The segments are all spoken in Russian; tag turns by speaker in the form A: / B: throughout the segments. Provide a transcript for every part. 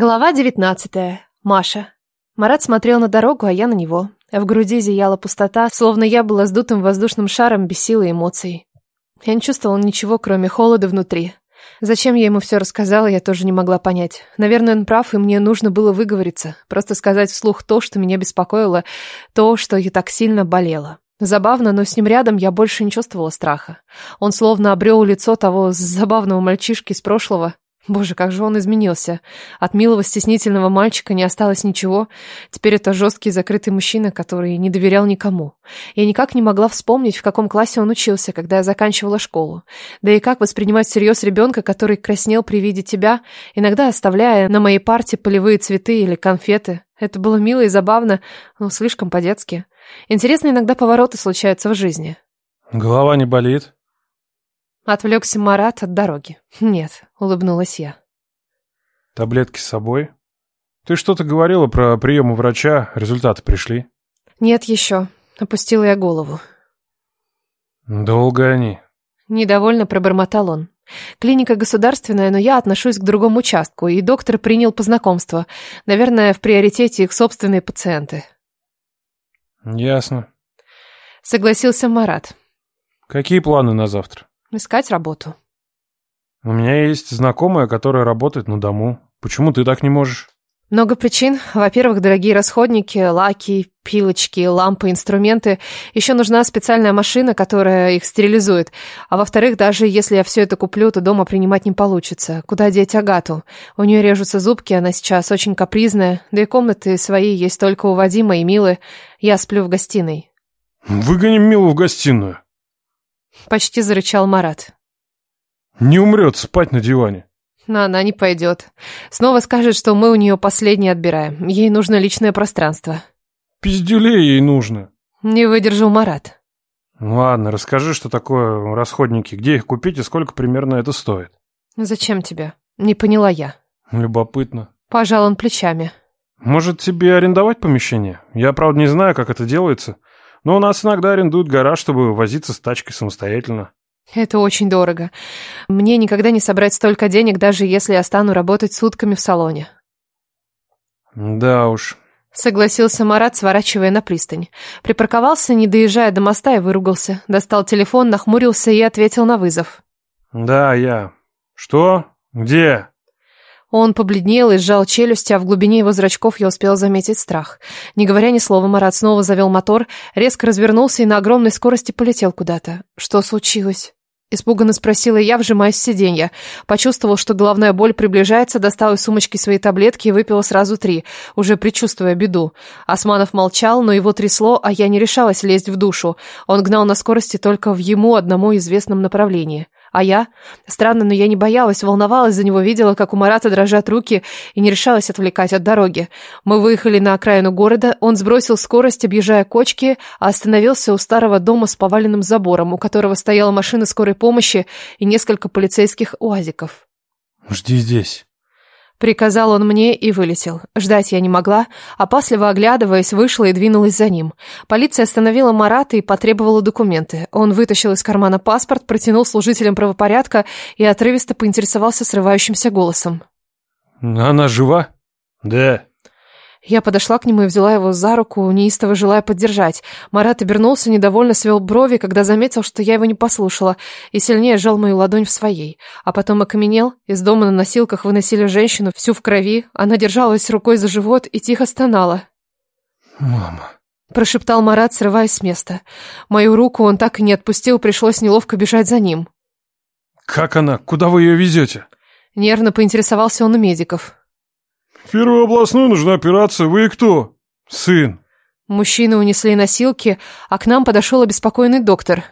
A: Глава девятнадцатая. Маша. Марат смотрел на дорогу, а я на него. В груди зияла пустота, словно я была сдутым воздушным шаром без силы эмоций. Я не чувствовала ничего, кроме холода внутри. Зачем я ему все рассказала, я тоже не могла понять. Наверное, он прав, и мне нужно было выговориться. Просто сказать вслух то, что меня беспокоило, то, что я так сильно болела. Забавно, но с ним рядом я больше не чувствовала страха. Он словно обрел лицо того забавного мальчишки из прошлого, Боже, как же он изменился. От милого стеснительного мальчика не осталось ничего. Теперь это жесткий закрытый мужчина, который не доверял никому. Я никак не могла вспомнить, в каком классе он учился, когда я заканчивала школу. Да и как воспринимать всерьез ребенка, который краснел при виде тебя, иногда оставляя на моей парте полевые цветы или конфеты. Это было мило и забавно, но слишком по-детски. Интересно, иногда повороты случаются в жизни.
B: Голова не болит?
A: Отвлекся Марат от дороги. Нет, улыбнулась я.
B: Таблетки с собой? Ты что-то говорила про прием у врача, результаты пришли?
A: Нет еще. Опустила я голову.
B: Долго они?
A: Недовольно пробормотал он. Клиника государственная, но я отношусь к другому участку, и доктор принял по знакомству. Наверное, в приоритете их собственные пациенты.
B: Ясно.
A: Согласился Марат.
B: Какие планы на завтра?
A: Искать работу.
B: У меня есть знакомая, которая работает на дому. Почему ты так не можешь?
A: Много причин. Во-первых, дорогие расходники, лаки, пилочки, лампы, инструменты. Еще нужна специальная машина, которая их стерилизует. А во-вторых, даже если я все это куплю, то дома принимать не получится. Куда деть Агату? У нее режутся зубки, она сейчас очень капризная. Да и комнаты свои есть только у Вадима и Милы. Я сплю в гостиной.
B: Выгоним Милу в гостиную.
A: Почти зарычал Марат.
B: Не умрет спать на диване.
A: Но она не пойдет. Снова скажет, что мы у нее последнее отбираем. Ей нужно личное пространство.
B: Пиздюлей ей нужно.
A: Не выдержал Марат.
B: Ладно, расскажи, что такое расходники, где их купить и сколько примерно это стоит.
A: Зачем тебе? Не поняла я.
B: Любопытно.
A: Пожал он плечами.
B: Может, тебе арендовать помещение? Я, правда, не знаю, как это делается. Но у нас иногда арендуют гараж, чтобы возиться с тачкой самостоятельно.
A: Это очень дорого. Мне никогда не собрать столько денег, даже если я стану работать сутками в салоне.
B: Да уж.
A: Согласился Марат, сворачивая на пристань. Припарковался, не доезжая до моста, и выругался. Достал телефон, нахмурился и ответил на вызов.
B: Да, я. Что? Где?
A: Он побледнел и сжал челюсть, а в глубине его зрачков я успел заметить страх. Не говоря ни слова, Марат снова завел мотор, резко развернулся и на огромной скорости полетел куда-то. Что случилось? Испуганно спросила я, вжимаясь в сиденье. Почувствовал, что головная боль приближается, достал из сумочки свои таблетки и выпил сразу три, уже предчувствуя беду. Османов молчал, но его трясло, а я не решалась лезть в душу. Он гнал на скорости только в ему одному известном направлении. А я? Странно, но я не боялась, волновалась за него, видела, как у Марата дрожат руки и не решалась отвлекать от дороги. Мы выехали на окраину города, он сбросил скорость, объезжая кочки, а остановился у старого дома с поваленным забором, у которого стояла машина скорой помощи и несколько полицейских уазиков.
B: «Жди здесь».
A: Приказал он мне и вылетел. Ждать я не могла, опасливо оглядываясь, вышла и двинулась за ним. Полиция остановила Марата и потребовала документы. Он вытащил из кармана паспорт, протянул служителям правопорядка и отрывисто поинтересовался срывающимся голосом.
B: «Она жива?» «Да».
A: Я подошла к нему и взяла его за руку, неистово желая поддержать. Марат обернулся, недовольно свел брови, когда заметил, что я его не послушала, и сильнее сжал мою ладонь в своей. А потом окаменел, из дома на носилках выносили женщину, всю в крови. Она держалась рукой за живот и тихо стонала.
B: «Мама...»
A: Прошептал Марат, срываясь с места. Мою руку он так и не отпустил, пришлось неловко бежать за ним.
B: «Как она? Куда вы ее везете?»
A: Нервно поинтересовался он у медиков.
B: В первую областную нужна операция. Вы кто? Сын.
A: Мужчины унесли носилки, а к нам подошел обеспокоенный доктор.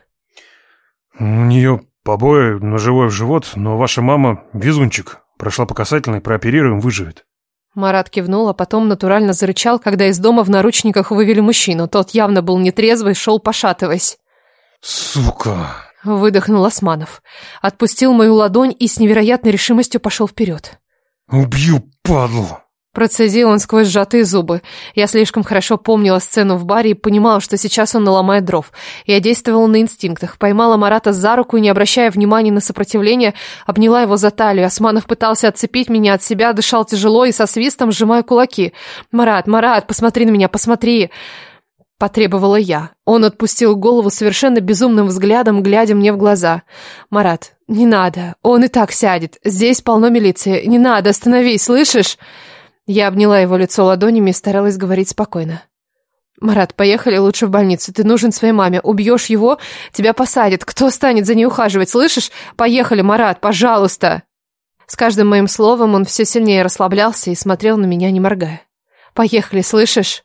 B: У нее побои, ножевой в живот, но ваша мама везунчик. Прошла по касательной, прооперируем, выживет.
A: Марат кивнул, а потом натурально зарычал, когда из дома в наручниках вывели мужчину. Тот явно был нетрезвый, шел пошатываясь.
B: «Сука!»
A: — выдохнул Османов. Отпустил мою ладонь и с невероятной решимостью пошел вперед.
B: «Убью, падлу!»
A: Процедил он сквозь сжатые зубы. Я слишком хорошо помнила сцену в баре и понимала, что сейчас он наломает дров. Я действовала на инстинктах. Поймала Марата за руку и, не обращая внимания на сопротивление, обняла его за талию. Османов пытался отцепить меня от себя, дышал тяжело и со свистом, сжимая кулаки. «Марат, Марат, посмотри на меня, посмотри!» Потребовала я. Он отпустил голову совершенно безумным взглядом, глядя мне в глаза. «Марат, не надо. Он и так сядет. Здесь полно милиции. Не надо, остановись, слышишь?» Я обняла его лицо ладонями и старалась говорить спокойно. «Марат, поехали лучше в больницу. Ты нужен своей маме. Убьешь его, тебя посадят. Кто станет за ней ухаживать, слышишь? Поехали, Марат, пожалуйста!» С каждым моим словом он все сильнее расслаблялся и смотрел на меня, не моргая. «Поехали, слышишь?»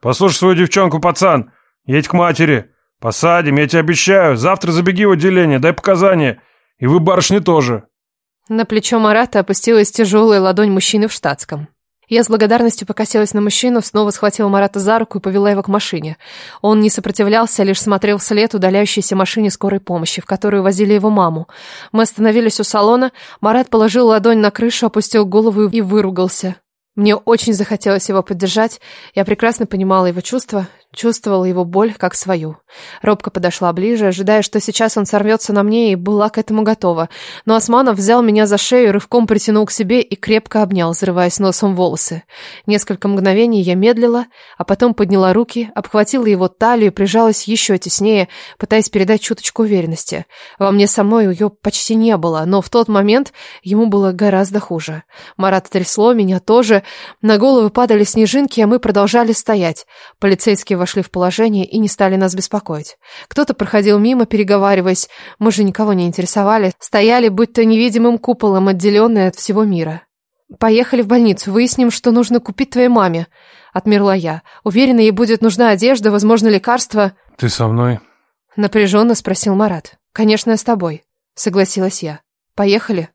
B: «Послушай свою девчонку, пацан. Едь к матери. Посадим, я тебе обещаю. Завтра забеги в отделение, дай показания. И вы, барышни, тоже».
A: На плечо Марата опустилась тяжелая ладонь мужчины в штатском. Я с благодарностью покосилась на мужчину, снова схватила Марата за руку и повела его к машине. Он не сопротивлялся, лишь смотрел вслед удаляющейся машине скорой помощи, в которую возили его маму. Мы остановились у салона, Марат положил ладонь на крышу, опустил голову и выругался. Мне очень захотелось его поддержать. Я прекрасно понимала его чувства, чувствовала его боль как свою. Робко подошла ближе, ожидая, что сейчас он сорвется на мне, и была к этому готова. Но Османов взял меня за шею, рывком притянул к себе и крепко обнял, взрываясь носом волосы. Несколько мгновений я медлила, а потом подняла руки, обхватила его талию и прижалась еще теснее, пытаясь передать чуточку уверенности. Во мне самой ее почти не было, но в тот момент ему было гораздо хуже. Марат трясло, меня тоже. На головы падали снежинки, а мы продолжали стоять. Полицейские вошли в положение и не стали нас беспокоить. Кто-то проходил мимо, переговариваясь. Мы же никого не интересовали. Стояли, будто невидимым куполом, отделенные от всего мира. «Поехали в больницу, выясним, что нужно купить твоей маме», — отмерла я. «Уверена, ей будет нужна одежда, возможно, лекарства».
B: «Ты со мной?»
A: — напряженно спросил Марат. «Конечно, я с тобой», — согласилась я. «Поехали».